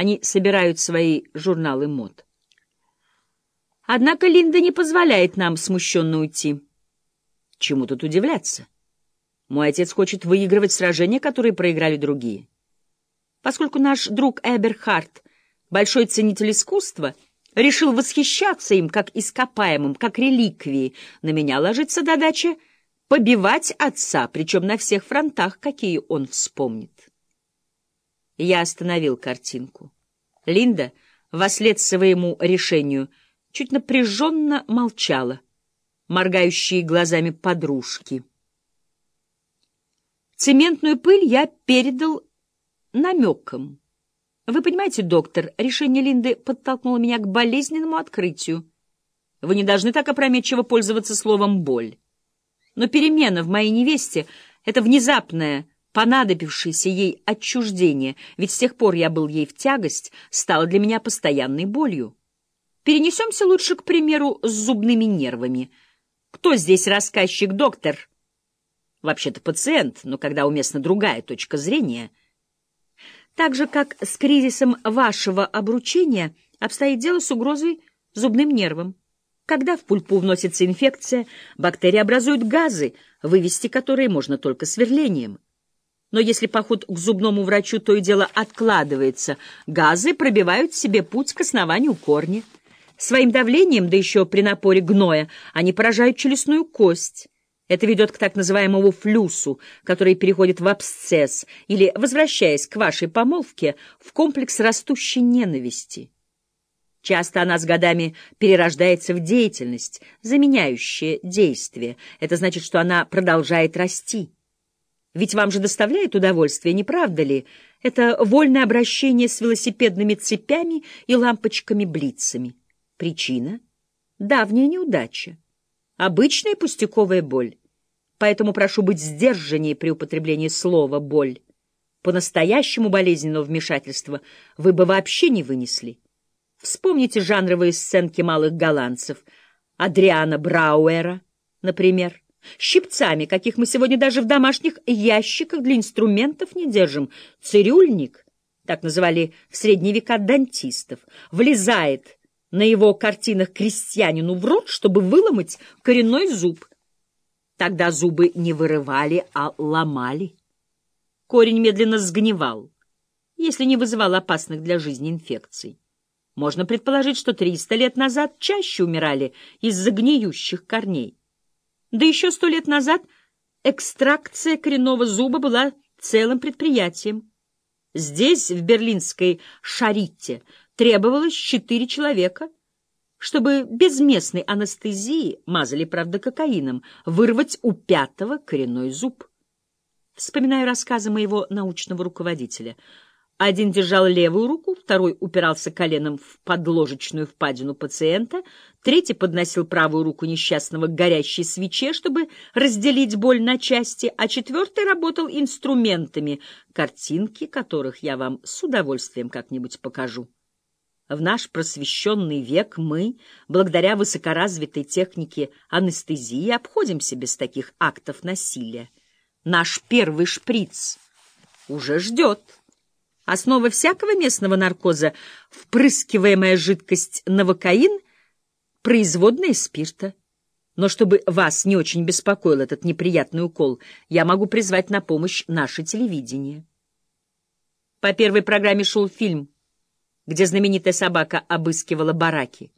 Они собирают свои журналы мод. Однако Линда не позволяет нам смущенно уйти. Чему тут удивляться? Мой отец хочет выигрывать сражения, которые проиграли другие. Поскольку наш друг Эберхард, большой ценитель искусства, решил восхищаться им как ископаемым, как реликвией, на меня ложится задача побивать отца, причем на всех фронтах, какие он вспомнит. Я остановил картинку. Линда, вослед своему решению, чуть напряженно молчала, моргающие глазами подружки. Цементную пыль я передал намеком. Вы понимаете, доктор, решение Линды подтолкнуло меня к болезненному открытию. Вы не должны так опрометчиво пользоваться словом «боль». Но перемена в моей невесте — это внезапное, понадобившееся ей отчуждение, ведь с тех пор я был ей в тягость, стало для меня постоянной болью. Перенесемся лучше, к примеру, с зубными нервами. Кто здесь рассказчик, доктор? Вообще-то пациент, но когда уместна другая точка зрения. Так же, как с кризисом вашего обручения обстоит дело с угрозой зубным нервам. Когда в пульпу вносится инфекция, бактерии образуют газы, вывести которые можно только сверлением. Но если поход к зубному врачу то и дело откладывается, газы пробивают себе путь к основанию корня. Своим давлением, да еще при напоре гноя, они поражают челюстную кость. Это ведет к так называемому флюсу, который переходит в абсцесс, или, возвращаясь к вашей помолвке, в комплекс растущей ненависти. Часто она с годами перерождается в деятельность, заменяющая действие. Это значит, что она продолжает расти. Ведь вам же доставляет удовольствие, не правда ли? Это вольное обращение с велосипедными цепями и лампочками-блицами. Причина — давняя неудача. Обычная пустяковая боль. Поэтому прошу быть сдержаннее при употреблении слова «боль». По-настоящему болезненного вмешательства вы бы вообще не вынесли. Вспомните жанровые сценки малых голландцев. Адриана Брауэра, например. Щипцами, каких мы сегодня даже в домашних ящиках для инструментов не держим. Цирюльник, так называли в средние века дантистов, влезает на его картинах крестьянину в рот, чтобы выломать коренной зуб. Тогда зубы не вырывали, а ломали. Корень медленно сгнивал, если не вызывал опасных для жизни инфекций. Можно предположить, что 300 лет назад чаще умирали из-за гниющих корней. Да еще сто лет назад экстракция коренного зуба была целым предприятием. Здесь, в берлинской Шарите, требовалось четыре человека, чтобы без местной анестезии, мазали, правда, кокаином, вырвать у пятого коренной зуб. Вспоминаю рассказы моего научного руководителя. Один держал левую руку, второй упирался коленом в подложечную впадину пациента, третий подносил правую руку несчастного к горящей свече, чтобы разделить боль на части, а четвертый работал инструментами, картинки которых я вам с удовольствием как-нибудь покажу. В наш просвещенный век мы, благодаря высокоразвитой технике анестезии, обходимся без таких актов насилия. Наш первый шприц уже ждет. Основа всякого местного наркоза — впрыскиваемая жидкость новокаин — производная спирта. Но чтобы вас не очень беспокоил этот неприятный укол, я могу призвать на помощь наше телевидение. По первой программе шел фильм — где знаменитая собака обыскивала бараки.